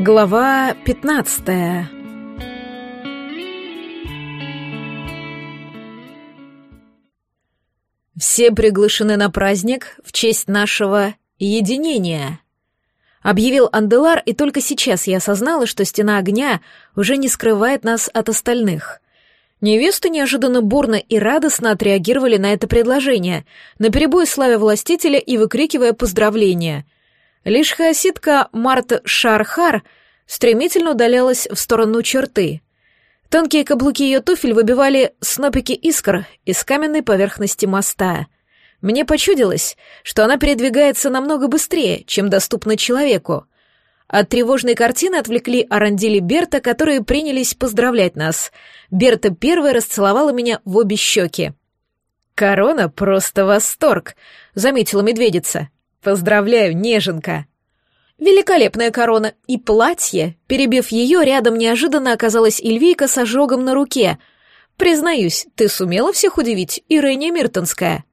Глава 15 Все приглашены на праздник в честь нашего единения. Объявил Анделар, и только сейчас я осознала, что стена огня уже не скрывает нас от остальных. Невесты неожиданно бурно и радостно отреагировали на это предложение, наперебой славя властителя и выкрикивая поздравления. Лишь хаоситка Марта Шархар стремительно удалялась в сторону черты. Тонкие каблуки ее туфель выбивали снопики искр из каменной поверхности моста — мне почудилось, что она передвигается намного быстрее, чем доступно человеку. От тревожной картины отвлекли Арандили Берта, которые принялись поздравлять нас. Берта первая расцеловала меня в обе щеки. «Корона — просто восторг», — заметила медведица. «Поздравляю, неженка». Великолепная корона и платье, перебив ее, рядом неожиданно оказалась Эльвийка с ожогом на руке. «Признаюсь, ты сумела всех удивить, Ирэния Миртонская».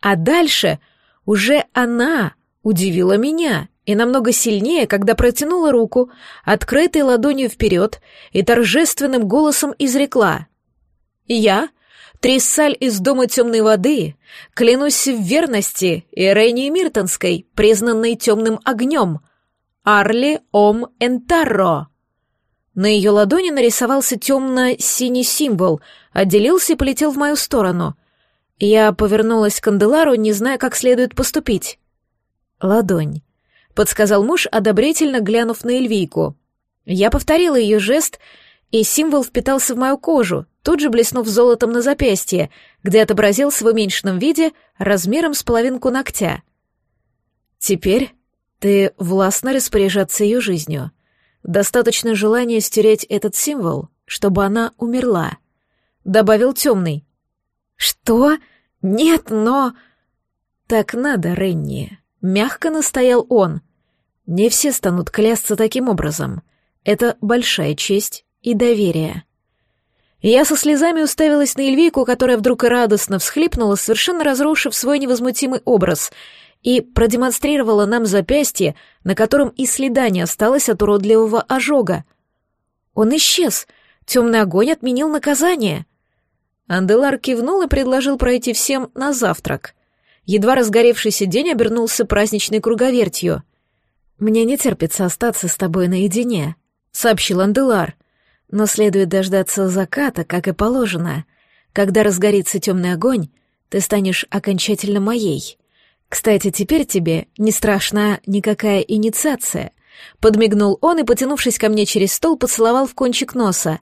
А дальше уже она удивила меня, и намного сильнее, когда протянула руку, открытой ладонью вперед и торжественным голосом изрекла. «Я, Триссаль из Дома Темной Воды, клянусь в верности Ирении Миртонской, признанной темным огнем, Арли Ом Энтарро». На ее ладони нарисовался темно-синий символ, отделился и полетел в мою сторону — я повернулась к канделару, не зная, как следует поступить. «Ладонь», — подсказал муж, одобрительно глянув на Эльвийку. Я повторила ее жест, и символ впитался в мою кожу, тут же блеснув золотом на запястье, где отобразился в уменьшенном виде размером с половинку ногтя. «Теперь ты властно распоряжаться ее жизнью. Достаточно желания стереть этот символ, чтобы она умерла», — добавил темный. «Что? Нет, но...» «Так надо, Ренни», — мягко настоял он. «Не все станут клясться таким образом. Это большая честь и доверие». Я со слезами уставилась на Эльвийку, которая вдруг радостно всхлипнула, совершенно разрушив свой невозмутимый образ, и продемонстрировала нам запястье, на котором и следа не осталось от уродливого ожога. Он исчез. Темный огонь отменил наказание. Анделар кивнул и предложил пройти всем на завтрак. Едва разгоревшийся день обернулся праздничной круговертью. «Мне не терпится остаться с тобой наедине», — сообщил Анделар. «Но следует дождаться заката, как и положено. Когда разгорится темный огонь, ты станешь окончательно моей. Кстати, теперь тебе не страшна никакая инициация». Подмигнул он и, потянувшись ко мне через стол, поцеловал в кончик носа.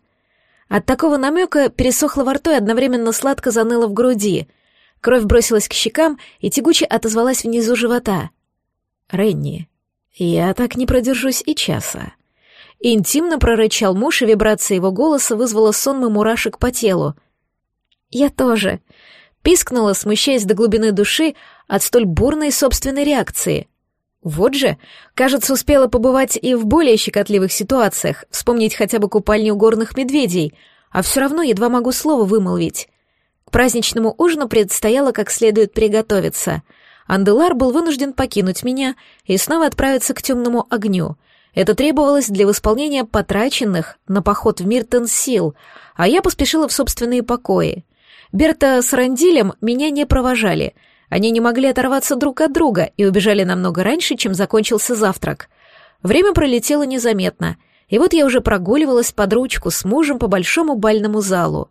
От такого намека пересохло во рту и одновременно сладко заныло в груди. Кровь бросилась к щекам и тягуче отозвалась внизу живота. «Ренни, я так не продержусь и часа». Интимно прорычал муж, и вибрация его голоса вызвала сонмы мурашек по телу. «Я тоже», — пискнула, смущаясь до глубины души от столь бурной собственной реакции — вот же, кажется, успела побывать и в более щекотливых ситуациях, вспомнить хотя бы купальню горных медведей, а все равно едва могу слово вымолвить. К праздничному ужину предстояло как следует приготовиться. Анделар был вынужден покинуть меня и снова отправиться к темному огню. Это требовалось для восполнения потраченных на поход в Миртон сил, а я поспешила в собственные покои. Берта с Рандилем меня не провожали — они не могли оторваться друг от друга и убежали намного раньше, чем закончился завтрак. Время пролетело незаметно, и вот я уже прогуливалась под ручку с мужем по большому бальному залу.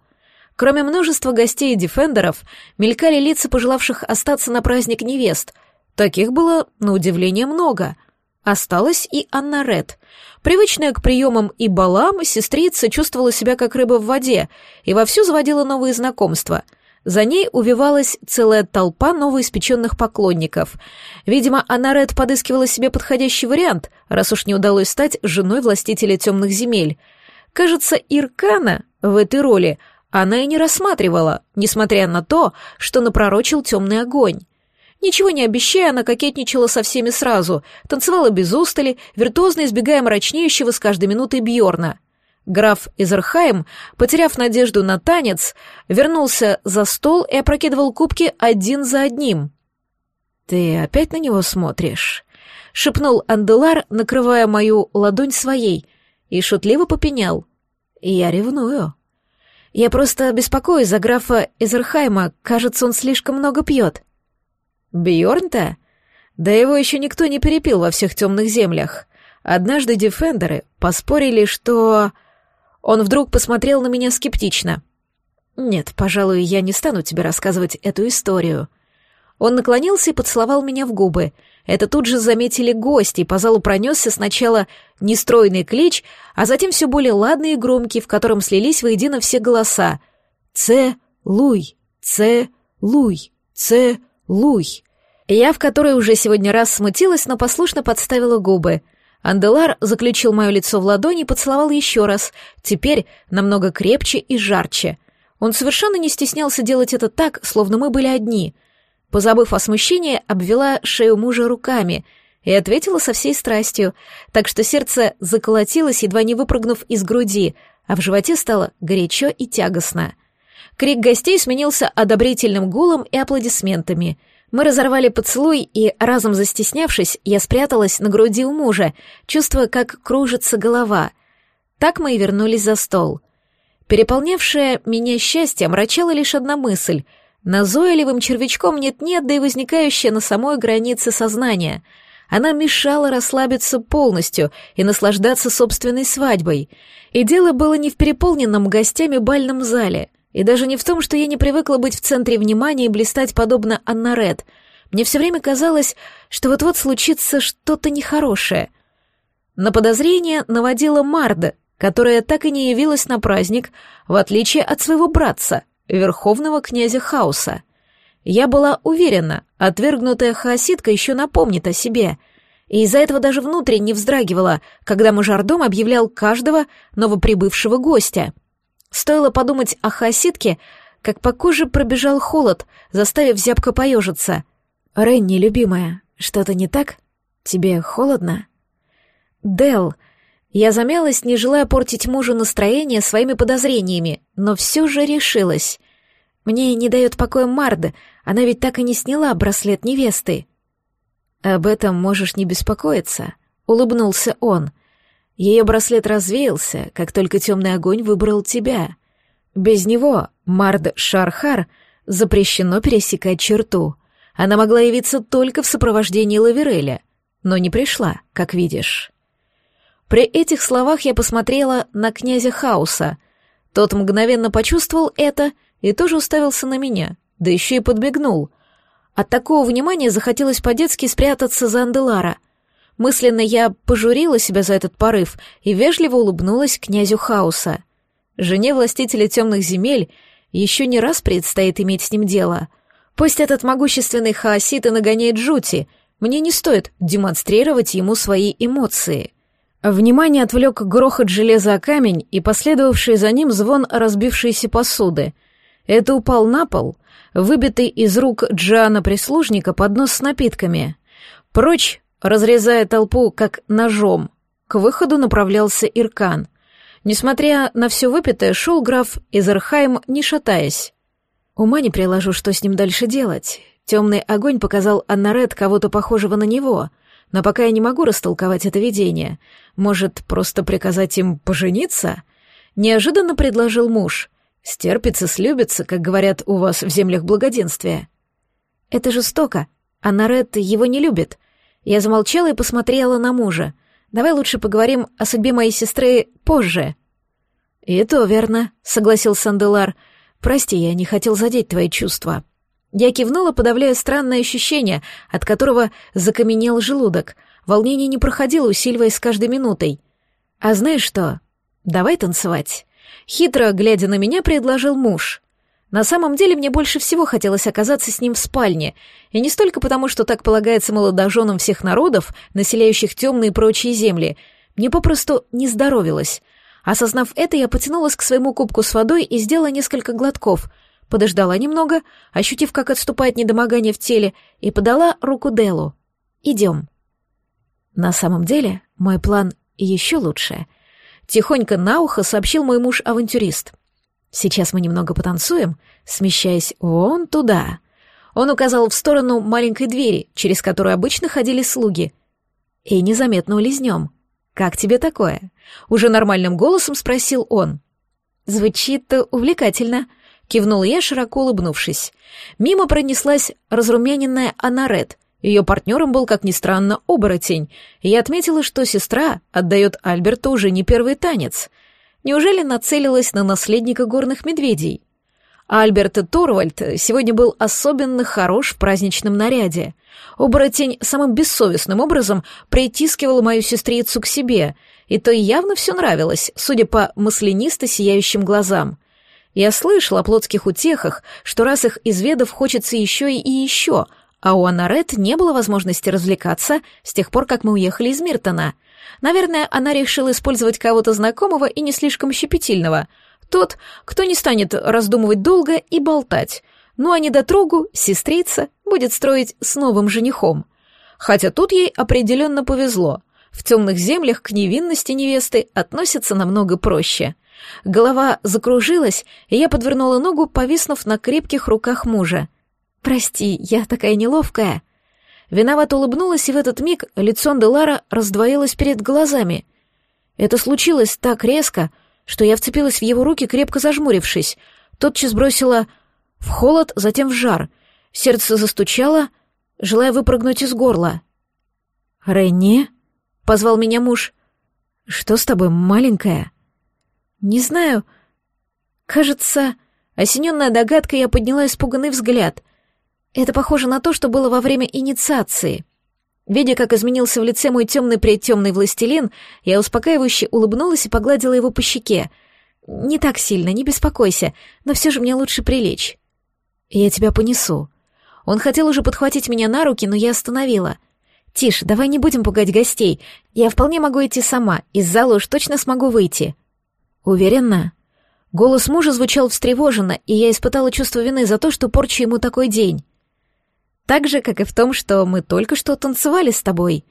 Кроме множества гостей и дефендеров, мелькали лица пожелавших остаться на праздник невест. Таких было, на удивление, много. Осталась и Анна Ред. Привычная к приемам и балам, сестрица чувствовала себя как рыба в воде и вовсю заводила новые знакомства — за ней увивалась целая толпа новоиспеченных поклонников. Видимо, Анарет подыскивала себе подходящий вариант, раз уж не удалось стать женой властителя темных земель. Кажется, Иркана в этой роли она и не рассматривала, несмотря на то, что напророчил темный огонь. Ничего не обещая, она кокетничала со всеми сразу, танцевала без устали, виртуозно избегая мрачнеющего с каждой минутой Бьорна. Граф Изерхайм, потеряв надежду на танец, вернулся за стол и опрокидывал кубки один за одним. «Ты опять на него смотришь?» — шепнул Анделар, накрывая мою ладонь своей, и шутливо попенял. «Я ревную». «Я просто беспокоюсь за графа Эзерхайма, кажется, он слишком много пьет». «Бьорн-то? Да его еще никто не перепил во всех темных землях. Однажды дефендеры поспорили, что...» Он вдруг посмотрел на меня скептично. «Нет, пожалуй, я не стану тебе рассказывать эту историю». Он наклонился и поцеловал меня в губы. Это тут же заметили гости, и по залу пронесся сначала нестройный клич, а затем все более ладный и громкий, в котором слились воедино все голоса. «Це-луй! Це-луй! Це-луй!» Я в которой уже сегодня раз смутилась, но послушно подставила губы. Анделар заключил мое лицо в ладони и поцеловал еще раз, теперь намного крепче и жарче. Он совершенно не стеснялся делать это так, словно мы были одни. Позабыв о смущении, обвела шею мужа руками и ответила со всей страстью, так что сердце заколотилось, едва не выпрыгнув из груди, а в животе стало горячо и тягостно. Крик гостей сменился одобрительным гулом и аплодисментами — мы разорвали поцелуй, и, разом застеснявшись, я спряталась на груди у мужа, чувствуя, как кружится голова. Так мы и вернулись за стол. Переполнявшая меня счастье мрачала лишь одна мысль. Назойливым червячком нет-нет, да и возникающая на самой границе сознания. Она мешала расслабиться полностью и наслаждаться собственной свадьбой. И дело было не в переполненном гостями бальном зале — и даже не в том, что я не привыкла быть в центре внимания и блистать подобно Анна Ред. Мне все время казалось, что вот-вот случится что-то нехорошее. На подозрение наводила Марда, которая так и не явилась на праздник, в отличие от своего братца, верховного князя Хауса. Я была уверена, отвергнутая хаоситка еще напомнит о себе, и из-за этого даже внутренне вздрагивала, когда мажордом объявлял каждого новоприбывшего гостя — Стоило подумать о хаоситке, как по коже пробежал холод, заставив зябко поежиться. «Ренни, любимая, что-то не так? Тебе холодно?» «Дел...» Я замялась, не желая портить мужу настроение своими подозрениями, но все же решилась. Мне не дает покоя Марда, она ведь так и не сняла браслет невесты. «Об этом можешь не беспокоиться», — улыбнулся он. Ее браслет развеялся, как только темный огонь выбрал тебя. Без него, Мард Шархар, запрещено пересекать черту. Она могла явиться только в сопровождении Лавереля, но не пришла, как видишь. При этих словах я посмотрела на князя Хауса. Тот мгновенно почувствовал это и тоже уставился на меня, да еще и подбегнул. От такого внимания захотелось по-детски спрятаться за Анделара — Мысленно я пожурила себя за этот порыв и вежливо улыбнулась князю Хауса. Жене властителя темных земель еще не раз предстоит иметь с ним дело. Пусть этот могущественный хаосит и нагоняет жути, мне не стоит демонстрировать ему свои эмоции. Внимание отвлек грохот железа о камень и последовавший за ним звон разбившейся посуды. Это упал на пол, выбитый из рук Джана-прислужника поднос с напитками. Прочь Разрезая толпу как ножом, к выходу направлялся Иркан. Несмотря на все выпитое, шел граф Изерхайм, не шатаясь. Ума не приложу, что с ним дальше делать. Темный огонь показал Аннарет кого-то похожего на него, но пока я не могу растолковать это видение. Может, просто приказать им пожениться? Неожиданно предложил муж. Стерпится, слюбится, как говорят у вас в землях благоденствия. Это жестоко. Аннарет его не любит. Я замолчала и посмотрела на мужа. Давай лучше поговорим о судьбе моей сестры позже. И то верно, согласился Санделар. Прости, я не хотел задеть твои чувства. Я кивнула, подавляя странное ощущение, от которого закаменел желудок. Волнение не проходило, усиливаясь с каждой минутой. А знаешь что? Давай танцевать. Хитро глядя на меня, предложил муж. На самом деле мне больше всего хотелось оказаться с ним в спальне, и не столько потому, что так полагается молодоженам всех народов, населяющих темные и прочие земли, мне попросту не здоровилось. Осознав это, я потянулась к своему кубку с водой и сделала несколько глотков, подождала немного, ощутив, как отступает недомогание в теле, и подала руку Делу. «Идем». На самом деле, мой план еще лучше. Тихонько на ухо сообщил мой муж-авантюрист — Сейчас мы немного потанцуем, смещаясь вон туда. Он указал в сторону маленькой двери, через которую обычно ходили слуги. и незаметно улизнем. Как тебе такое? Уже нормальным голосом спросил он. Звучит увлекательно, кивнула я, широко улыбнувшись. Мимо пронеслась разрумяненная Анарет. Ее партнером был, как ни странно, оборотень, я отметила, что сестра отдает Альберту уже не первый танец. Неужели нацелилась на наследника горных медведей? Альберт Торвальд сегодня был особенно хорош в праздничном наряде. Оборотень самым бессовестным образом притискивал мою сестрицу к себе, и то явно все нравилось, судя по маслянисто сияющим глазам. Я слышал о плотских утехах, что раз их изведав хочется еще и еще, а у Анарет не было возможности развлекаться с тех пор, как мы уехали из Миртона. Наверное, она решила использовать кого-то знакомого и не слишком щепетильного — тот, кто не станет раздумывать долго и болтать. Ну а недотрогу, сестрица, будет строить с новым женихом. Хотя тут ей определенно повезло. В темных землях к невинности невесты относятся намного проще. Голова закружилась, и я подвернула ногу, повиснув на крепких руках мужа. «Прости, я такая неловкая». Виновато улыбнулась, и в этот миг лицо Делара раздвоилось перед глазами. Это случилось так резко, что я вцепилась в его руки, крепко зажмурившись. Тотчас бросила в холод, затем в жар. Сердце застучало, желая выпрыгнуть из горла. «Ренни?» — позвал меня муж. «Что с тобой, маленькая?» «Не знаю. Кажется...» Осененная догадкой, я подняла испуганный взгляд. Это похоже на то, что было во время инициации. Видя, как изменился в лице мой темный-предтемный властелин, я успокаивающе улыбнулась и погладила его по щеке. «Не так сильно, не беспокойся, но все же мне лучше прилечь». «Я тебя понесу». Он хотел уже подхватить меня на руки, но я остановила. «Тише, давай не будем пугать гостей. Я вполне могу идти сама, из зала уж точно смогу выйти». «Уверена?» Голос мужа звучал встревоженно, и я испытала чувство вины за то, что порчу ему такой день. Так же, как и в том, что мы только что танцевали с тобой.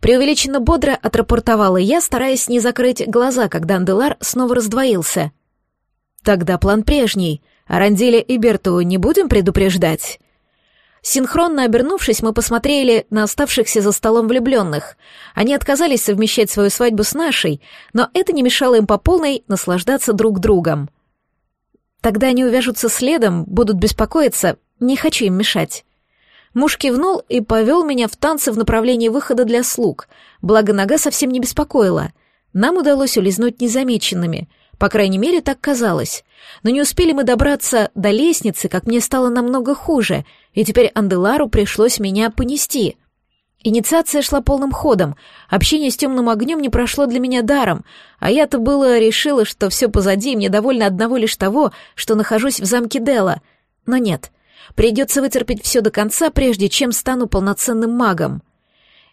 Преувеличенно бодро отрапортовала я, стараясь не закрыть глаза, когда Анделар снова раздвоился. Тогда план прежний. Аранделя и Берту не будем предупреждать? Синхронно обернувшись, мы посмотрели на оставшихся за столом влюбленных. Они отказались совмещать свою свадьбу с нашей, но это не мешало им по полной наслаждаться друг другом. Тогда они увяжутся следом, будут беспокоиться, не хочу им мешать. Муж кивнул и повел меня в танцы в направлении выхода для слуг, благо нога совсем не беспокоила. Нам удалось улизнуть незамеченными, по крайней мере, так казалось. Но не успели мы добраться до лестницы, как мне стало намного хуже, и теперь Анделару пришлось меня понести. Инициация шла полным ходом, общение с темным огнем не прошло для меня даром, а я-то было решила, что все позади, и мне довольно одного лишь того, что нахожусь в замке Дела. Но нет — Придется вытерпеть все до конца, прежде чем стану полноценным магом.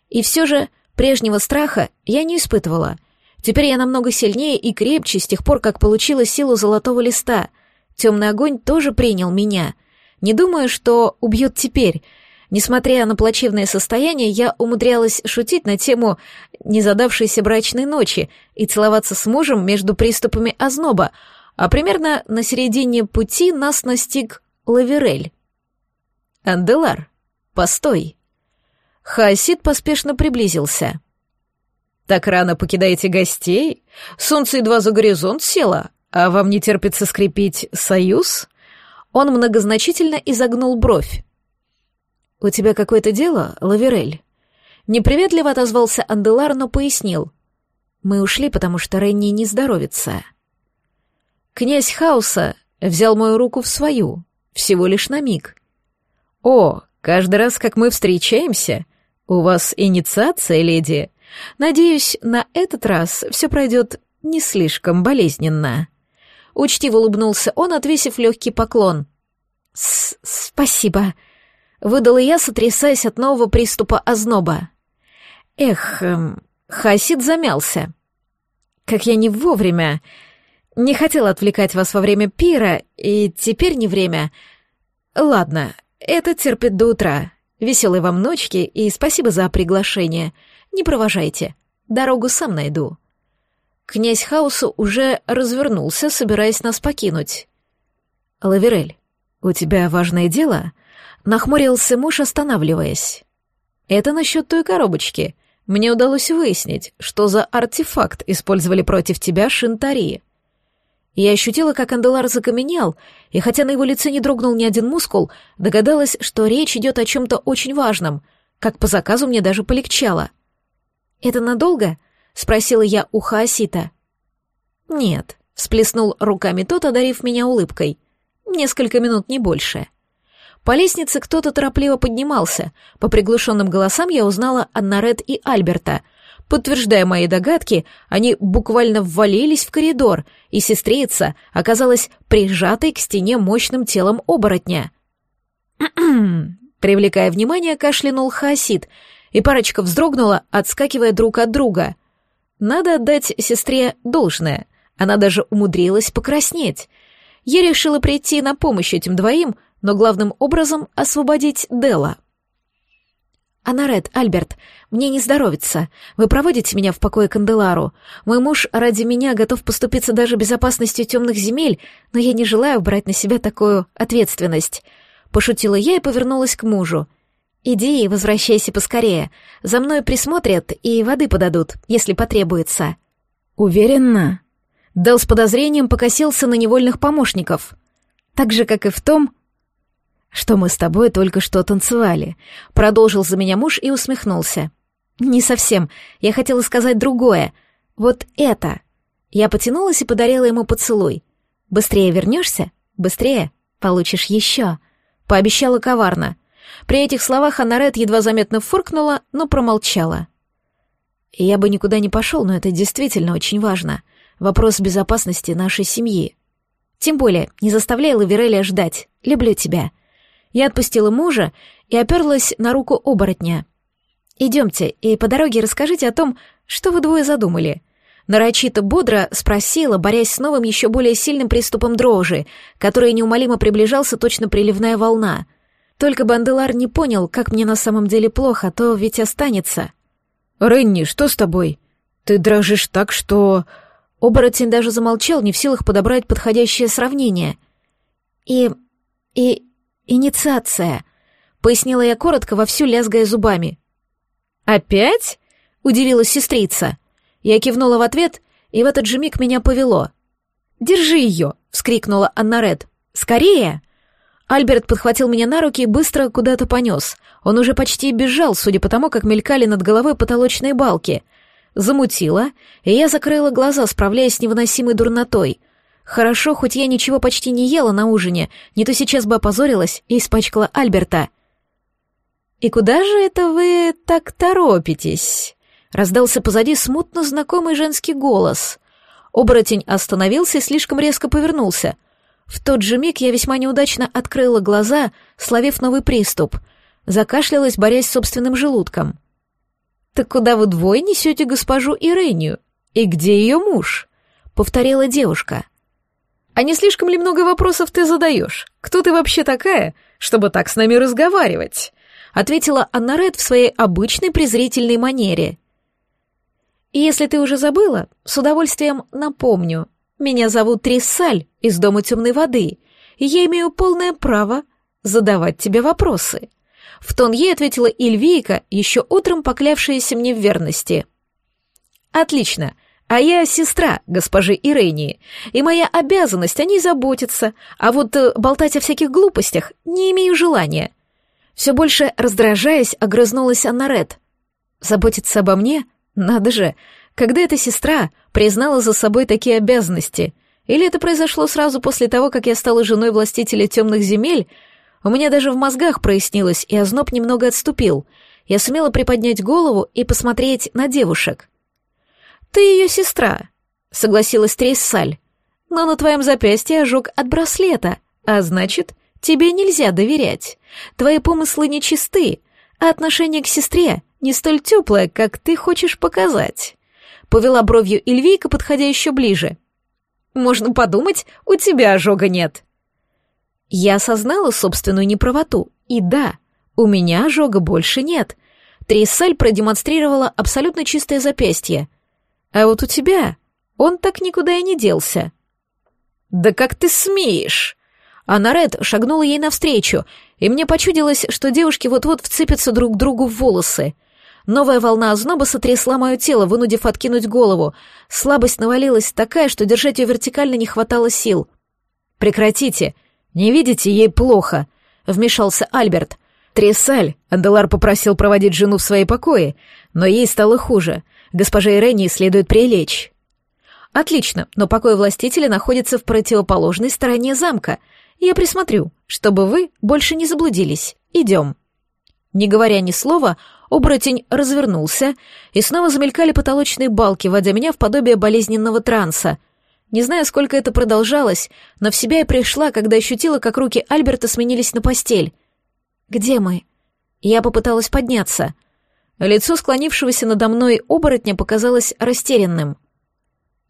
И все же прежнего страха я не испытывала. Теперь я намного сильнее и крепче с тех пор, как получила силу золотого листа. Темный огонь тоже принял меня. Не думаю, что убьет теперь. Несмотря на плачевное состояние, я умудрялась шутить на тему незадавшейся брачной ночи и целоваться с мужем между приступами озноба, а примерно на середине пути нас настиг Лаверель. «Анделар, постой!» Хаосид поспешно приблизился. «Так рано покидаете гостей? Солнце едва за горизонт село, а вам не терпится скрепить союз?» Он многозначительно изогнул бровь. «У тебя какое-то дело, Лаверель?» Неприветливо отозвался Анделар, но пояснил. «Мы ушли, потому что Ренни не здоровится». Князь Хауса взял мою руку в свою, всего лишь на миг, «О, каждый раз, как мы встречаемся, у вас инициация, леди. Надеюсь, на этот раз все пройдет не слишком болезненно». Учтиво улыбнулся он, отвесив легкий поклон. С «Спасибо», — выдала я, сотрясаясь от нового приступа озноба. «Эх, эм, Хасид замялся. Как я не вовремя. Не хотела отвлекать вас во время пира, и теперь не время. Ладно, это терпит до утра. Веселой вам ночки и спасибо за приглашение. Не провожайте. Дорогу сам найду. Князь Хаусу уже развернулся, собираясь нас покинуть. Лаверель, у тебя важное дело? Нахмурился муж, останавливаясь. Это насчет той коробочки. мне удалось выяснить, что за артефакт использовали против тебя Шинтари. Я ощутила, как Анделар закаменел, и хотя на его лице не дрогнул ни один мускул, догадалась, что речь идет о чем-то очень важном, как по заказу мне даже полегчало. «Это надолго?» — спросила я у Хаосита. «Нет», — всплеснул руками тот, одарив меня улыбкой. «Несколько минут, не больше». По лестнице кто-то торопливо поднимался. По приглушенным голосам я узнала Аннарет и Альберта — Подтверждая мои догадки, они буквально ввалились в коридор, и сестрица оказалась прижатой к стене мощным телом оборотня. Привлекая внимание, кашлянул Хаосид, и парочка вздрогнула, отскакивая друг от друга. Надо отдать сестре должное. Она даже умудрилась покраснеть. Я решила прийти на помощь этим двоим, но главным образом освободить Дела. «Анарет, Альберт, мне не здоровится. Вы проводите меня в покое Канделару. Мой муж ради меня готов поступиться даже безопасностью темных земель, но я не желаю брать на себя такую ответственность». Пошутила я и повернулась к мужу. «Иди и возвращайся поскорее. За мной присмотрят и воды подадут, если потребуется». «Уверена?» Дел с подозрением покосился на невольных помощников. Так же, как и в том, что мы с тобой только что танцевали», — продолжил за меня муж и усмехнулся. «Не совсем. Я хотела сказать другое. Вот это». Я потянулась и подарила ему поцелуй. «Быстрее вернешься? Быстрее получишь еще», — пообещала коварно. При этих словах Анарет едва заметно фыркнула, но промолчала. «Я бы никуда не пошел, но это действительно очень важно. Вопрос безопасности нашей семьи. Тем более, не заставляй Лавереля ждать. Люблю тебя», я отпустила мужа и оперлась на руку оборотня. «Идемте, и по дороге расскажите о том, что вы двое задумали». Нарочито бодро спросила, борясь с новым еще более сильным приступом дрожи, который неумолимо приближался точно приливная волна. Только Банделар не понял, как мне на самом деле плохо, то ведь останется. «Ренни, что с тобой? Ты дрожишь так, что...» Оборотень даже замолчал, не в силах подобрать подходящее сравнение. «И... и... «Инициация», — пояснила я коротко, вовсю лязгая зубами. «Опять?» — удивилась сестрица. Я кивнула в ответ, и в этот же миг меня повело. «Держи ее!» — вскрикнула Анна Ред. «Скорее!» Альберт подхватил меня на руки и быстро куда-то понес. Он уже почти бежал, судя по тому, как мелькали над головой потолочные балки. Замутило, и я закрыла глаза, справляясь с невыносимой дурнотой — Хорошо, хоть я ничего почти не ела на ужине, не то сейчас бы опозорилась и испачкала Альберта. «И куда же это вы так торопитесь?» Раздался позади смутно знакомый женский голос. Оборотень остановился и слишком резко повернулся. В тот же миг я весьма неудачно открыла глаза, словив новый приступ. Закашлялась, борясь с собственным желудком. «Так куда вы двое несете госпожу Ирению? И где ее муж?» — повторила девушка. А не слишком ли много вопросов ты задаешь? Кто ты вообще такая, чтобы так с нами разговаривать?» Ответила Анна Ред в своей обычной презрительной манере. И «Если ты уже забыла, с удовольствием напомню. Меня зовут Триссаль из Дома Темной Воды, и я имею полное право задавать тебе вопросы». В тон ей ответила Ильвейка, еще утром поклявшаяся мне в верности. «Отлично. А я сестра госпожи Ирении, и моя обязанность о ней заботиться, а вот э, болтать о всяких глупостях не имею желания. Все больше раздражаясь, огрызнулась Анна Ред. Заботиться обо мне? Надо же, когда эта сестра признала за собой такие обязанности? Или это произошло сразу после того, как я стала женой властителя темных земель? У меня даже в мозгах прояснилось, и озноб немного отступил. Я сумела приподнять голову и посмотреть на девушек — «Ты ее сестра», — согласилась Трейсаль. «Но на твоем запястье ожог от браслета, а значит, тебе нельзя доверять. Твои помыслы нечисты, а отношение к сестре не столь теплое, как ты хочешь показать». Повела бровью Эльвийка, подходя еще ближе. «Можно подумать, у тебя ожога нет». Я осознала собственную неправоту, и да, у меня ожога больше нет. Трисаль продемонстрировала абсолютно чистое запястье, а вот у тебя он так никуда и не делся. Да как ты смеешь? Анна Ред шагнула ей навстречу, и мне почудилось, что девушки вот-вот вцепятся друг другу в волосы. Новая волна озноба сотрясла мое тело, вынудив откинуть голову. Слабость навалилась такая, что держать ее вертикально не хватало сил. «Прекратите! Не видите, ей плохо!» — вмешался Альберт. «Тресаль!» — Анделар попросил проводить жену в свои покои, но ей стало хуже. Госпоже Ирении следует прилечь. «Отлично, но покой властителя находится в противоположной стороне замка. Я присмотрю, чтобы вы больше не заблудились. Идем». Не говоря ни слова, оборотень развернулся, и снова замелькали потолочные балки, вводя меня в подобие болезненного транса. Не знаю, сколько это продолжалось, но в себя я пришла, когда ощутила, как руки Альберта сменились на постель. «Где мы?» Я попыталась подняться. Лицо склонившегося надо мной оборотня показалось растерянным.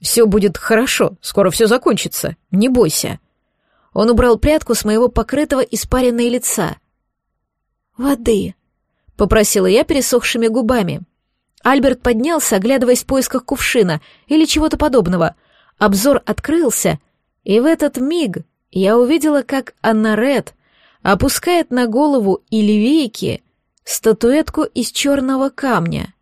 «Все будет хорошо, скоро все закончится, не бойся». Он убрал прядку с моего покрытого испаренной лица. «Воды», — попросила я пересохшими губами. Альберт поднялся, оглядываясь в поисках кувшина или чего-то подобного. Обзор открылся, и в этот миг я увидела, как Аннарет опускает на голову Ильвейки статуэтку из черного камня.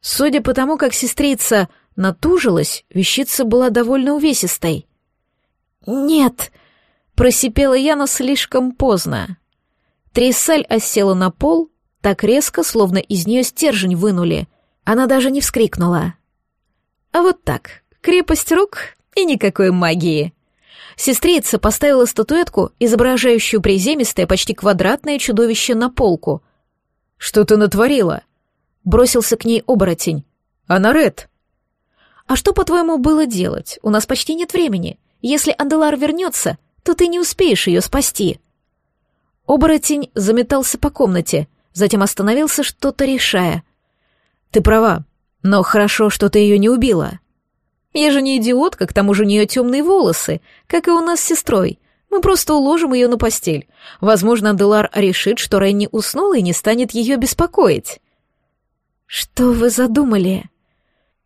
Судя по тому, как сестрица натужилась, вещица была довольно увесистой. «Нет!» — просипела я, но слишком поздно. Трисаль осела на пол так резко, словно из нее стержень вынули. Она даже не вскрикнула. А вот так, крепость рук и никакой магии. Сестрица поставила статуэтку, изображающую приземистое, почти квадратное чудовище на полку. «Что ты натворила?» Бросился к ней оборотень. «Она Ред!» «А что, по-твоему, было делать? У нас почти нет времени. Если Анделар вернется, то ты не успеешь ее спасти». Оборотень заметался по комнате, затем остановился, что-то решая. «Ты права, но хорошо, что ты ее не убила». «Я же не идиотка, к тому же у нее темные волосы, как и у нас с сестрой. Мы просто уложим ее на постель. Возможно, Делар решит, что Ренни уснула и не станет ее беспокоить». «Что вы задумали?»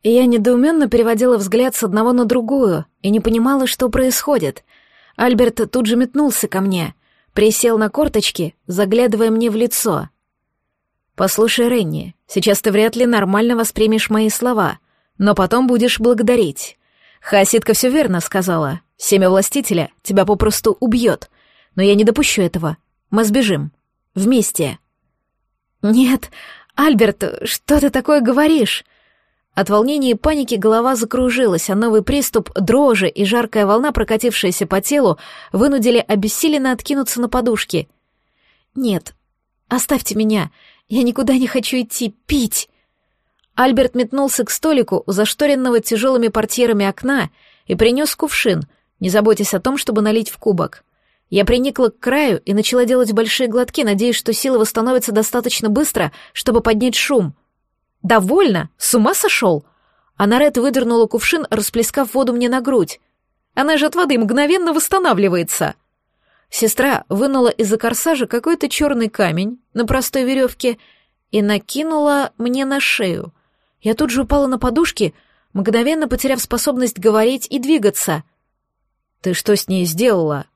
Я недоуменно переводила взгляд с одного на другую и не понимала, что происходит. Альберт тут же метнулся ко мне — Присел на корточки, заглядывая мне в лицо. «Послушай, Ренни, сейчас ты вряд ли нормально воспримешь мои слова, но потом будешь благодарить. Хасидка все верно сказала. Семя властителя тебя попросту убьет. Но я не допущу этого. Мы сбежим. Вместе». «Нет, Альберт, что ты такое говоришь?» От волнения и паники голова закружилась, а новый приступ дрожи и жаркая волна, прокатившаяся по телу, вынудили обессиленно откинуться на подушки. «Нет, оставьте меня, я никуда не хочу идти, пить!» Альберт метнулся к столику у зашторенного тяжелыми портьерами окна и принес кувшин, не заботясь о том, чтобы налить в кубок. Я приникла к краю и начала делать большие глотки, надеясь, что силы восстановятся достаточно быстро, чтобы поднять шум — «Довольно? С ума сошел?» Анарет выдернула кувшин, расплескав воду мне на грудь. «Она же от воды мгновенно восстанавливается!» Сестра вынула из-за корсажа какой-то черный камень на простой веревке и накинула мне на шею. Я тут же упала на подушки, мгновенно потеряв способность говорить и двигаться. «Ты что с ней сделала?»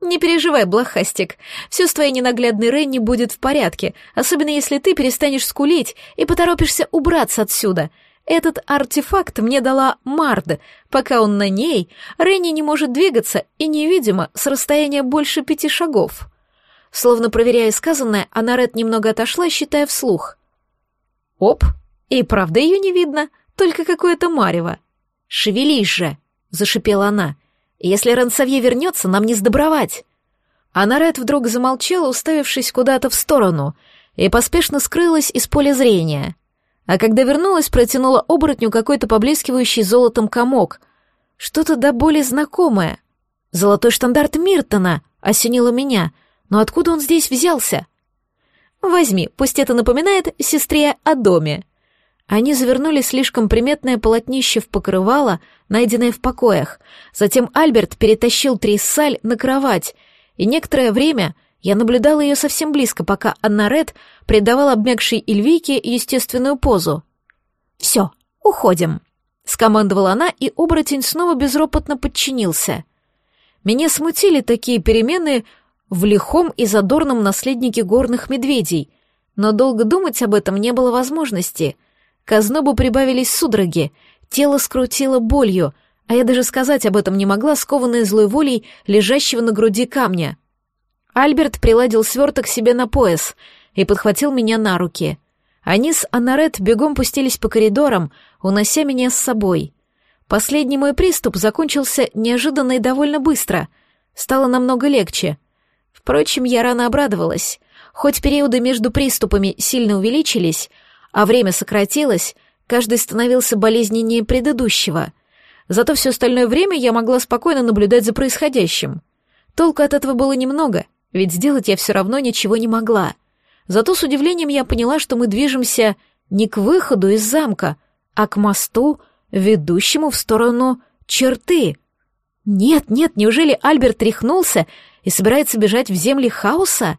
«Не переживай, блохастик. Все с твоей ненаглядной Ренни будет в порядке, особенно если ты перестанешь скулить и поторопишься убраться отсюда. Этот артефакт мне дала Мард. Пока он на ней, Ренни не может двигаться и невидимо с расстояния больше пяти шагов». Словно проверяя сказанное, Анарет немного отошла, считая вслух. «Оп, и правда ее не видно, только какое-то марево. Шевелись же!» — зашипела она. Если Рансавье вернется, нам не сдобровать. А Нарет вдруг замолчала, уставившись куда-то в сторону, и поспешно скрылась из поля зрения. А когда вернулась, протянула оборотню какой-то поблескивающий золотом комок. Что-то до боли знакомое. Золотой штандарт Миртона осенило меня, но откуда он здесь взялся? Возьми, пусть это напоминает сестре о доме. Они завернули слишком приметное полотнище в покрывало, найденное в покоях. Затем Альберт перетащил Триссаль на кровать, и некоторое время я наблюдала ее совсем близко, пока Анна Ред придавала обмякшей Ильвике естественную позу. «Все, уходим», — скомандовала она, и оборотень снова безропотно подчинился. Меня смутили такие перемены в лихом и задорном наследнике горных медведей, Но долго думать об этом не было возможности. К ознобу прибавились судороги, тело скрутило болью, а я даже сказать об этом не могла, скованная злой волей лежащего на груди камня. Альберт приладил сверток себе на пояс и подхватил меня на руки. Они с Анарет бегом пустились по коридорам, унося меня с собой. Последний мой приступ закончился неожиданно и довольно быстро. Стало намного легче. Впрочем, я рано обрадовалась. Хоть периоды между приступами сильно увеличились, а время сократилось, каждый становился болезненнее предыдущего. Зато все остальное время я могла спокойно наблюдать за происходящим. Толку от этого было немного, ведь сделать я все равно ничего не могла. Зато с удивлением я поняла, что мы движемся не к выходу из замка, а к мосту, ведущему в сторону черты. Нет, нет, неужели Альберт тряхнулся и собирается бежать в земли хаоса?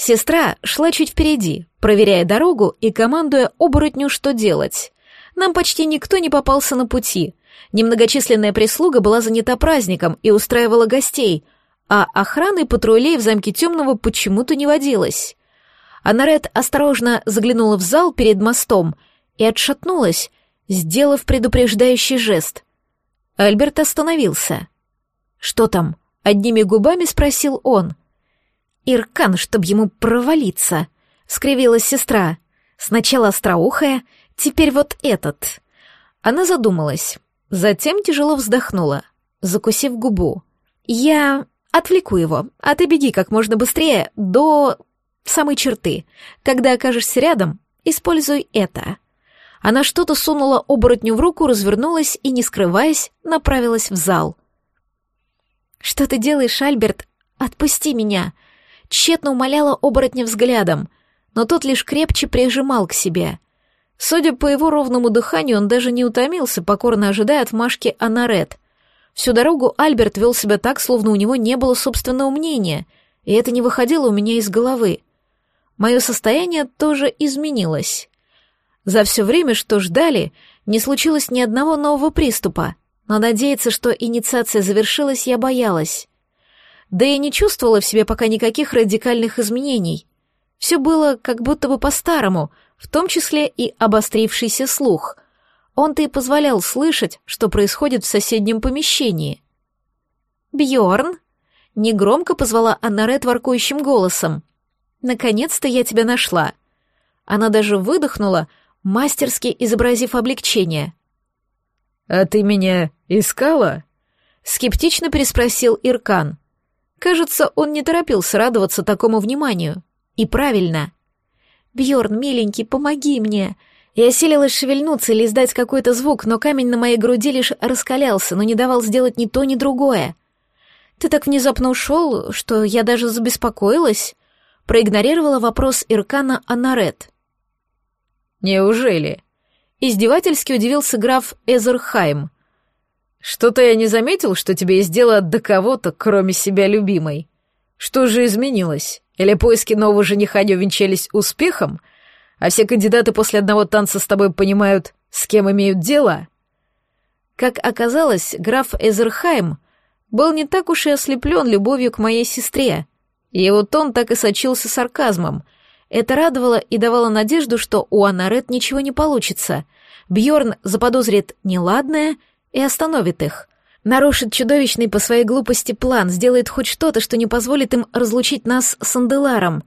Сестра шла чуть впереди, проверяя дорогу и командуя оборотню, что делать. Нам почти никто не попался на пути. Немногочисленная прислуга была занята праздником и устраивала гостей, а охраны патрулей в замке темного почему-то не водилось. Анарет осторожно заглянула в зал перед мостом и отшатнулась, сделав предупреждающий жест. Альберт остановился. «Что там?» — одними губами спросил он. «Иркан, чтоб ему провалиться», — скривилась сестра. «Сначала остроухая, теперь вот этот». Она задумалась, затем тяжело вздохнула, закусив губу. «Я отвлеку его, а ты беги как можно быстрее до самой черты. Когда окажешься рядом, используй это». Она что-то сунула оборотню в руку, развернулась и, не скрываясь, направилась в зал. «Что ты делаешь, Альберт? Отпусти меня!» Тщетно умоляла оборотня взглядом, но тот лишь крепче прижимал к себе. Судя по его ровному дыханию, он даже не утомился, покорно ожидая отмашки Анарет. Всю дорогу Альберт вел себя так, словно у него не было собственного мнения, и это не выходило у меня из головы. Мое состояние тоже изменилось. За все время, что ждали, не случилось ни одного нового приступа, но надеяться, что инициация завершилась, я боялась. Да и не чувствовала в себе пока никаких радикальных изменений. Все было как будто бы по-старому, в том числе и обострившийся слух. Он-то и позволял слышать, что происходит в соседнем помещении. Бьорн, негромко позвала Аннарет воркующим голосом. «Наконец-то я тебя нашла». Она даже выдохнула, мастерски изобразив облегчение. «А ты меня искала?» — скептично переспросил Иркан. Кажется, он не торопился радоваться такому вниманию. И правильно. Бьорн, миленький, помоги мне. Я силилась шевельнуться или издать какой-то звук, но камень на моей груди лишь раскалялся, но не давал сделать ни то, ни другое. Ты так внезапно ушел, что я даже забеспокоилась. Проигнорировала вопрос Иркана Анарет. «Неужели?» Издевательски удивился граф Эзерхайм. «Что-то я не заметил, что тебе есть дело до кого-то, кроме себя любимой. Что же изменилось? Или поиски нового жениха не увенчались успехом, а все кандидаты после одного танца с тобой понимают, с кем имеют дело?» Как оказалось, граф Эзерхайм был не так уж и ослеплен любовью к моей сестре. Его тон так и сочился сарказмом — это радовало и давало надежду, что у Анарет ничего не получится. Бьорн заподозрит неладное и остановит их. Нарушит чудовищный по своей глупости план, сделает хоть что-то, что не позволит им разлучить нас с Анделаром.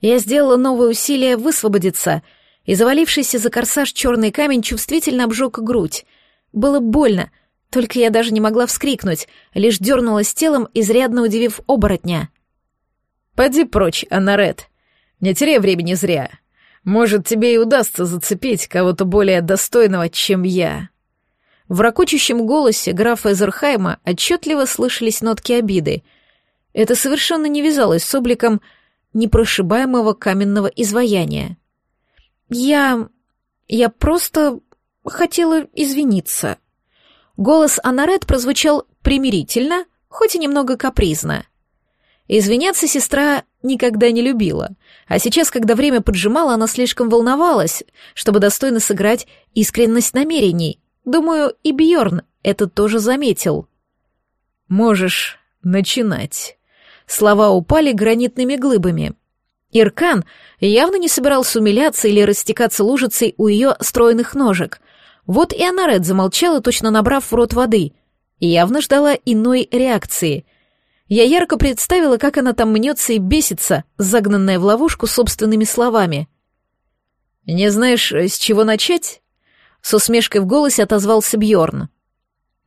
Я сделала новое усилие высвободиться, и завалившийся за корсаж черный камень чувствительно обжег грудь. Было больно, только я даже не могла вскрикнуть, лишь дернулась телом, изрядно удивив оборотня. «Поди прочь, Анарет», не теряй времени зря. Может, тебе и удастся зацепить кого-то более достойного, чем я». В ракочущем голосе графа Эзерхайма отчетливо слышались нотки обиды. Это совершенно не вязалось с обликом непрошибаемого каменного изваяния. «Я... я просто хотела извиниться». Голос Анарет прозвучал примирительно, хоть и немного капризно. Извиняться сестра никогда не любила, а сейчас, когда время поджимало, она слишком волновалась, чтобы достойно сыграть искренность намерений. Думаю, и Бьорн это тоже заметил. «Можешь начинать». Слова упали гранитными глыбами. Иркан явно не собирался умиляться или растекаться лужицей у ее стройных ножек. Вот и Анарет замолчала, точно набрав в рот воды, явно ждала иной реакции. Я ярко представила, как она там мнется и бесится, загнанная в ловушку собственными словами. «Не знаешь, с чего начать?» С усмешкой в голосе отозвался Бьорн.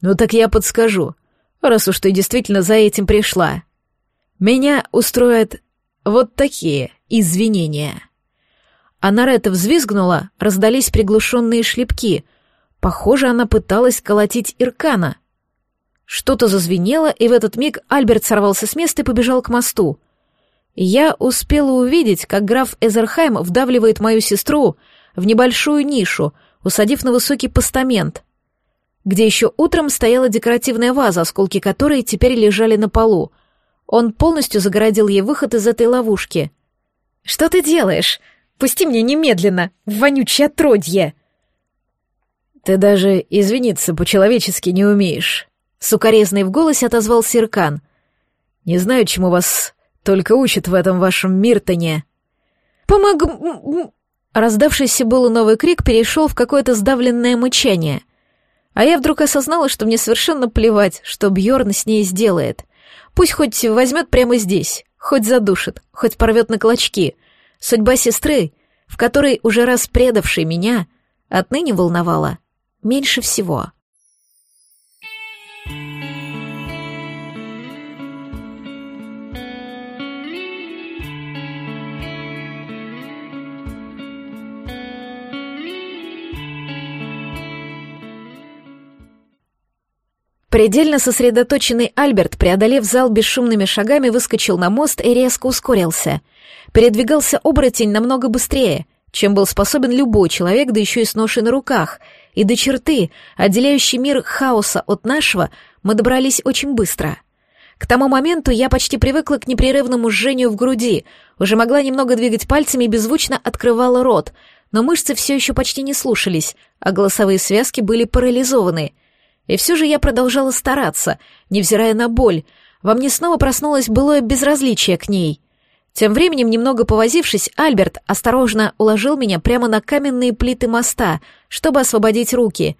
«Ну так я подскажу, раз уж ты действительно за этим пришла. Меня устроят вот такие извинения». Анарета взвизгнула, раздались приглушенные шлепки. Похоже, она пыталась колотить Иркана. Что-то зазвенело, и в этот миг Альберт сорвался с места и побежал к мосту. Я успела увидеть, как граф Эзерхайм вдавливает мою сестру в небольшую нишу, усадив на высокий постамент, где еще утром стояла декоративная ваза, осколки которой теперь лежали на полу. Он полностью загородил ей выход из этой ловушки. «Что ты делаешь? Пусти меня немедленно, вонючее отродье!» «Ты даже извиниться по-человечески не умеешь», — сукорезный в голосе отозвал Сиркан. «Не знаю, чему вас только учат в этом вашем Миртоне». «Помог...» Раздавшийся было новый крик перешел в какое-то сдавленное мычание. А я вдруг осознала, что мне совершенно плевать, что Бьорн с ней сделает. Пусть хоть возьмет прямо здесь, хоть задушит, хоть порвет на клочки. Судьба сестры, в которой уже раз предавшей меня, отныне волновала меньше всего. Предельно сосредоточенный Альберт, преодолев зал бесшумными шагами, выскочил на мост и резко ускорился. Передвигался оборотень намного быстрее, чем был способен любой человек, да еще и с ношей на руках. И до черты, отделяющей мир хаоса от нашего, мы добрались очень быстро. К тому моменту я почти привыкла к непрерывному жжению в груди, уже могла немного двигать пальцами и беззвучно открывала рот, но мышцы все еще почти не слушались, а голосовые связки были парализованы — и все же я продолжала стараться, невзирая на боль. Во мне снова проснулось былое безразличие к ней. Тем временем, немного повозившись, Альберт осторожно уложил меня прямо на каменные плиты моста, чтобы освободить руки.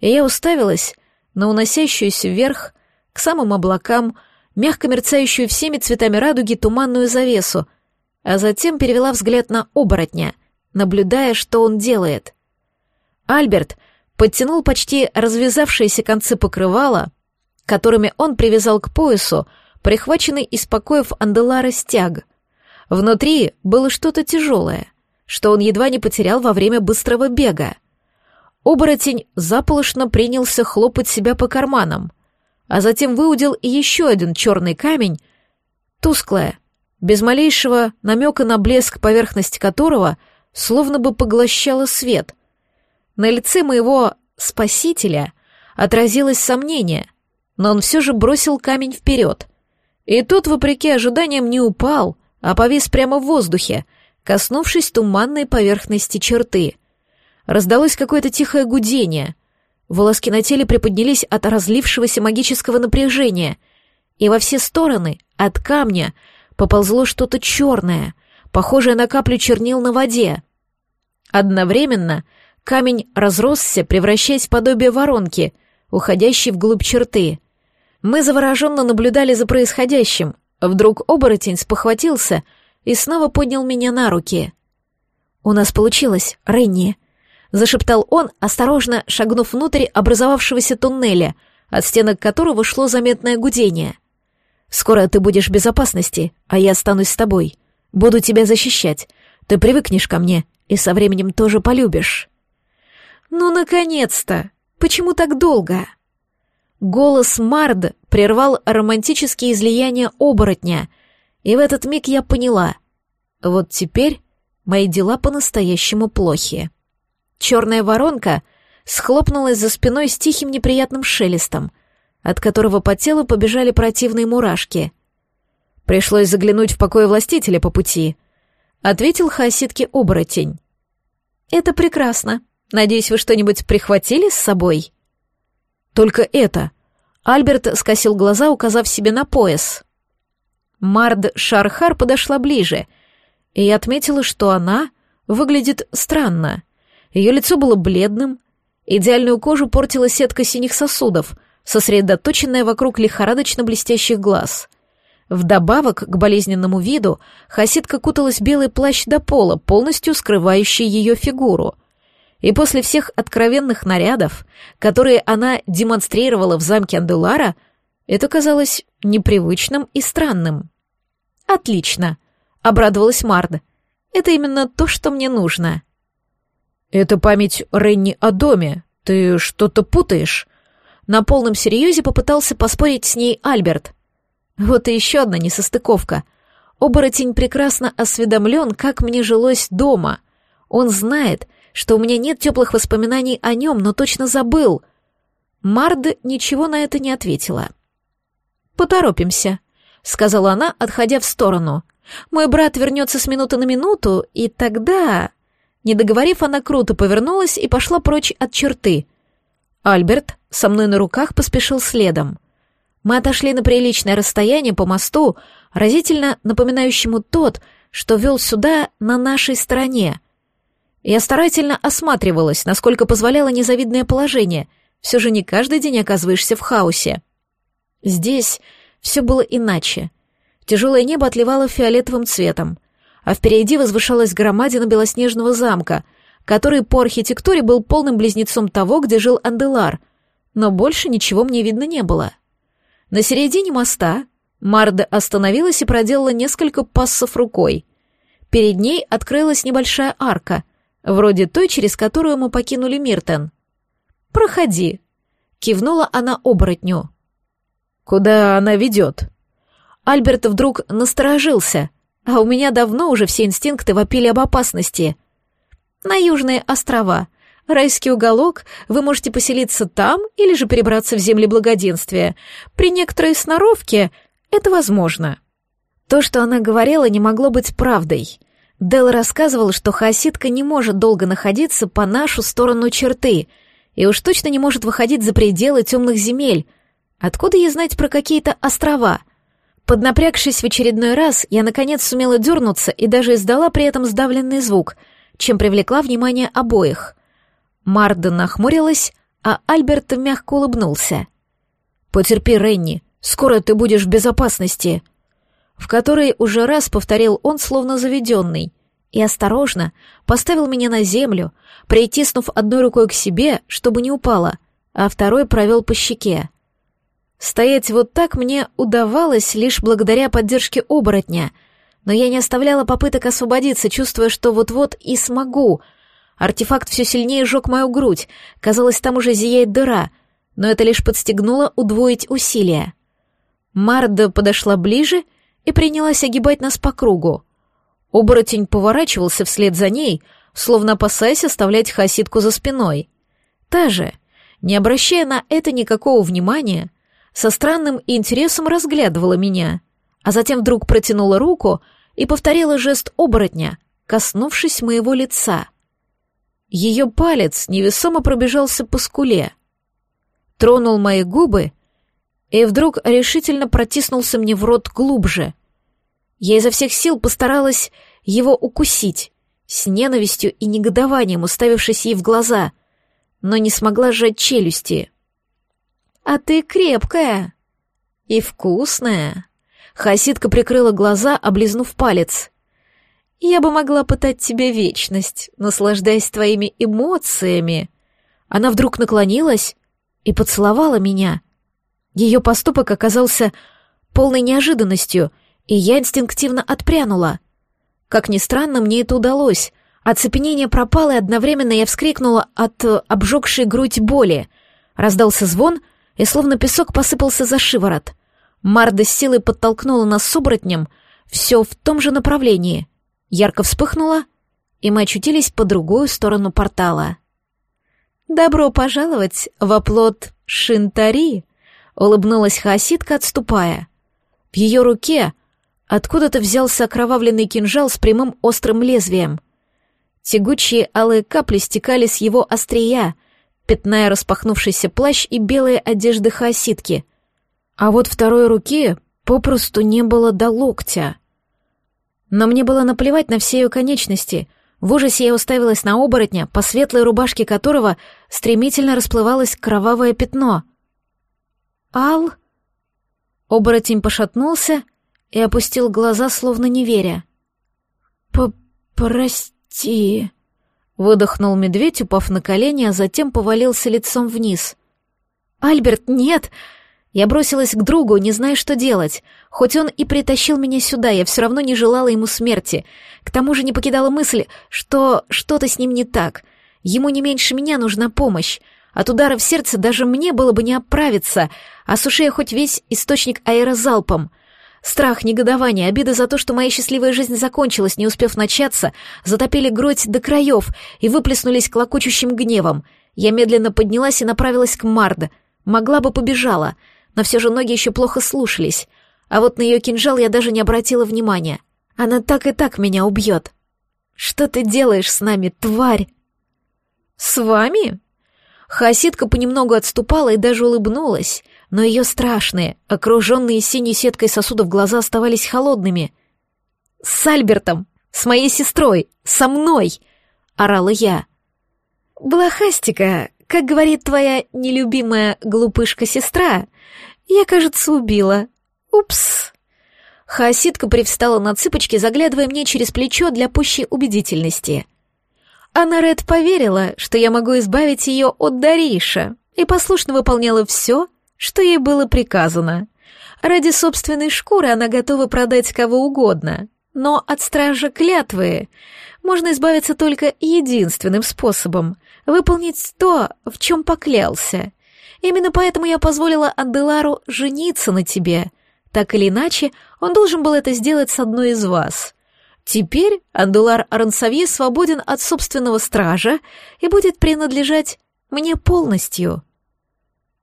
И я уставилась на уносящуюся вверх, к самым облакам, мягко мерцающую всеми цветами радуги туманную завесу, а затем перевела взгляд на оборотня, наблюдая, что он делает. Альберт подтянул почти развязавшиеся концы покрывала, которыми он привязал к поясу, прихваченный из покоев Анделара стяг. Внутри было что-то тяжелое, что он едва не потерял во время быстрого бега. Оборотень заполошно принялся хлопать себя по карманам, а затем выудил еще один черный камень, тусклое, без малейшего намека на блеск, поверхность которого словно бы поглощала свет — на лице моего спасителя отразилось сомнение, но он все же бросил камень вперед. И тот, вопреки ожиданиям, не упал, а повис прямо в воздухе, коснувшись туманной поверхности черты. Раздалось какое-то тихое гудение. Волоски на теле приподнялись от разлившегося магического напряжения, и во все стороны, от камня, поползло что-то черное, похожее на каплю чернил на воде. Одновременно — Камень разросся, превращаясь в подобие воронки, уходящей вглубь черты. Мы завороженно наблюдали за происходящим. Вдруг оборотень спохватился и снова поднял меня на руки. «У нас получилось, Ренни», — зашептал он, осторожно шагнув внутрь образовавшегося туннеля, от стенок которого шло заметное гудение. «Скоро ты будешь в безопасности, а я останусь с тобой. Буду тебя защищать. Ты привыкнешь ко мне и со временем тоже полюбишь». «Ну, наконец-то! Почему так долго?» Голос Мард прервал романтические излияния оборотня, и в этот миг я поняла. Вот теперь мои дела по-настоящему плохи. Черная воронка схлопнулась за спиной с тихим неприятным шелестом, от которого по телу побежали противные мурашки. Пришлось заглянуть в покой властителя по пути, ответил хаоситке оборотень. «Это прекрасно», Надеюсь, вы что-нибудь прихватили с собой?» «Только это». Альберт скосил глаза, указав себе на пояс. Мард Шархар подошла ближе, и я отметила, что она выглядит странно. Ее лицо было бледным, идеальную кожу портила сетка синих сосудов, сосредоточенная вокруг лихорадочно блестящих глаз. Вдобавок к болезненному виду Хасидка куталась белый плащ до пола, полностью скрывающий ее фигуру. И после всех откровенных нарядов, которые она демонстрировала в замке Андулара, это казалось непривычным и странным. «Отлично», — обрадовалась Марда. «Это именно то, что мне нужно». «Это память Ренни о доме. Ты что-то путаешь?» На полном серьезе попытался поспорить с ней Альберт. Вот и еще одна несостыковка. Оборотень прекрасно осведомлен, как мне жилось дома. Он знает, что у меня нет теплых воспоминаний о нем, но точно забыл. Мард ничего на это не ответила. «Поторопимся», — сказала она, отходя в сторону. «Мой брат вернется с минуты на минуту, и тогда...» Не договорив, она круто повернулась и пошла прочь от черты. Альберт со мной на руках поспешил следом. Мы отошли на приличное расстояние по мосту, разительно напоминающему тот, что вел сюда на нашей стороне. Я старательно осматривалась, насколько позволяло незавидное положение. Все же не каждый день оказываешься в хаосе. Здесь все было иначе. Тяжелое небо отливало фиолетовым цветом, а впереди возвышалась громадина белоснежного замка, который по архитектуре был полным близнецом того, где жил Анделар, но больше ничего мне видно не было. На середине моста Марда остановилась и проделала несколько пассов рукой. Перед ней открылась небольшая арка, вроде той, через которую мы покинули Миртон. «Проходи», — кивнула она оборотню. «Куда она ведет?» Альберт вдруг насторожился, а у меня давно уже все инстинкты вопили об опасности. На южные острова. Райский уголок, вы можете поселиться там или же перебраться в земли благоденствия. При некоторой сноровке это возможно. То, что она говорила, не могло быть правдой. Дел рассказывал, что хаоситка не может долго находиться по нашу сторону черты, и уж точно не может выходить за пределы темных земель, Откуда ей знать про какие-то острова? Поднапрягшись в очередной раз, я наконец сумела дернуться и даже издала при этом сдавленный звук, чем привлекла внимание обоих. Марда нахмурилась, а Альберт мягко улыбнулся. «Потерпи, Ренни, скоро ты будешь в безопасности», в который уже раз повторил он, словно заведенный, и осторожно поставил меня на землю, притиснув одной рукой к себе, чтобы не упала, а второй провел по щеке. Стоять вот так мне удавалось лишь благодаря поддержке оборотня, но я не оставляла попыток освободиться, чувствуя, что вот-вот и смогу. Артефакт все сильнее сжег мою грудь, казалось, там уже зияет дыра, но это лишь подстегнуло удвоить усилия. Марда подошла ближе и принялась огибать нас по кругу. Оборотень поворачивался вслед за ней, словно опасаясь оставлять хасидку за спиной. Та же, не обращая на это никакого внимания, со странным интересом разглядывала меня, а затем вдруг протянула руку и повторила жест оборотня, коснувшись моего лица. Ее палец невесомо пробежался по скуле, тронул мои губы и вдруг решительно протиснулся мне в рот глубже. Я изо всех сил постаралась его укусить, с ненавистью и негодованием уставившись ей в глаза, но не смогла сжать челюсти — «А ты крепкая!» «И вкусная!» Хасидка прикрыла глаза, облизнув палец. «Я бы могла пытать тебе вечность, наслаждаясь твоими эмоциями!» Она вдруг наклонилась и поцеловала меня. Ее поступок оказался полной неожиданностью, и я инстинктивно отпрянула. Как ни странно, мне это удалось. Оцепенение пропало, и одновременно я вскрикнула от обжегшей грудь боли. Раздался звон — и словно песок посыпался за шиворот. Марда с силой подтолкнула нас с оборотнем, все в том же направлении. Ярко вспыхнула, и мы очутились по другую сторону портала. «Добро пожаловать в оплот Шинтари!» — улыбнулась Хаоситка, отступая. В ее руке откуда-то взялся окровавленный кинжал с прямым острым лезвием. Тягучие алые капли стекали с его острия — пятная распахнувшийся плащ и белые одежды хаоситки. А вот второй руки попросту не было до локтя. Но мне было наплевать на все ее конечности. В ужасе я уставилась на оборотня, по светлой рубашке которого стремительно расплывалось кровавое пятно. «Ал?» Оборотень пошатнулся и опустил глаза, словно не веря. «Прости», — выдохнул медведь, упав на колени, а затем повалился лицом вниз. «Альберт, нет!» Я бросилась к другу, не зная, что делать. Хоть он и притащил меня сюда, я все равно не желала ему смерти. К тому же не покидала мысль, что что-то с ним не так. Ему не меньше меня нужна помощь. От удара в сердце даже мне было бы не оправиться, осуши я хоть весь источник аэрозалпом. Страх, негодование, обида за то, что моя счастливая жизнь закончилась, не успев начаться, затопили грудь до краев и выплеснулись клокочущим гневом. Я медленно поднялась и направилась к Марде. Могла бы побежала — но все же ноги еще плохо слушались, а вот на ее кинжал я даже не обратила внимания. Она так и так меня убьет. Что ты делаешь с нами, тварь? С вами? Хасидка понемногу отступала и даже улыбнулась, но ее страшные, окруженные синей сеткой сосудов глаза оставались холодными. «С Альбертом! С моей сестрой! Со мной!» — орала я. «Блохастика, как говорит твоя нелюбимая глупышка-сестра, я, кажется, убила. Упс. Хаоситка привстала на цыпочки, заглядывая мне через плечо для пущей убедительности. Анна Ред поверила, что я могу избавить ее от Дариша, и послушно выполняла все, что ей было приказано. Ради собственной шкуры она готова продать кого угодно, но от стража клятвы можно избавиться только единственным способом — выполнить то, в чем поклялся. Именно поэтому я позволила Анделару жениться на тебе. Так или иначе, он должен был это сделать с одной из вас. Теперь Андулар Рансавье свободен от собственного стража и будет принадлежать мне полностью.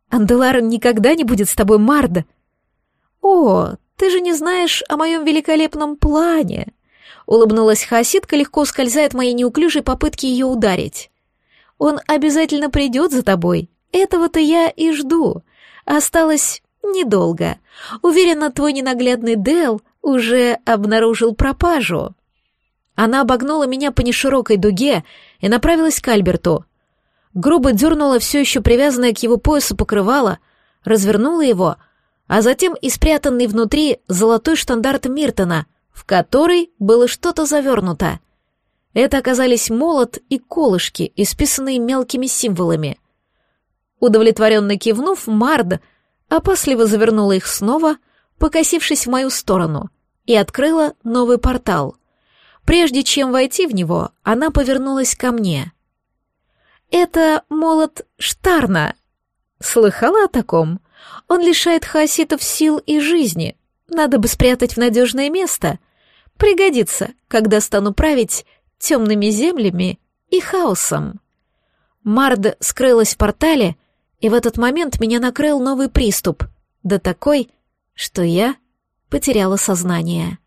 Анделар никогда не будет с тобой, Марда. О, ты же не знаешь о моем великолепном плане. Улыбнулась Хасидка, легко скользает моей неуклюжей попытки ее ударить. Он обязательно придет за тобой этого-то я и жду. Осталось недолго. Уверена, твой ненаглядный Дел уже обнаружил пропажу. Она обогнула меня по неширокой дуге и направилась к Альберту. Грубо дернула все еще привязанное к его поясу покрывало, развернула его, а затем и спрятанный внутри золотой штандарт Миртона, в который было что-то завернуто. Это оказались молот и колышки, исписанные мелкими символами. Удовлетворенно кивнув, Мард опасливо завернула их снова, покосившись в мою сторону, и открыла новый портал. Прежде чем войти в него, она повернулась ко мне. «Это молот Штарна. Слыхала о таком? Он лишает хаоситов сил и жизни. Надо бы спрятать в надежное место. Пригодится, когда стану править темными землями и хаосом». Мард скрылась в портале, и в этот момент меня накрыл новый приступ, да такой, что я потеряла сознание.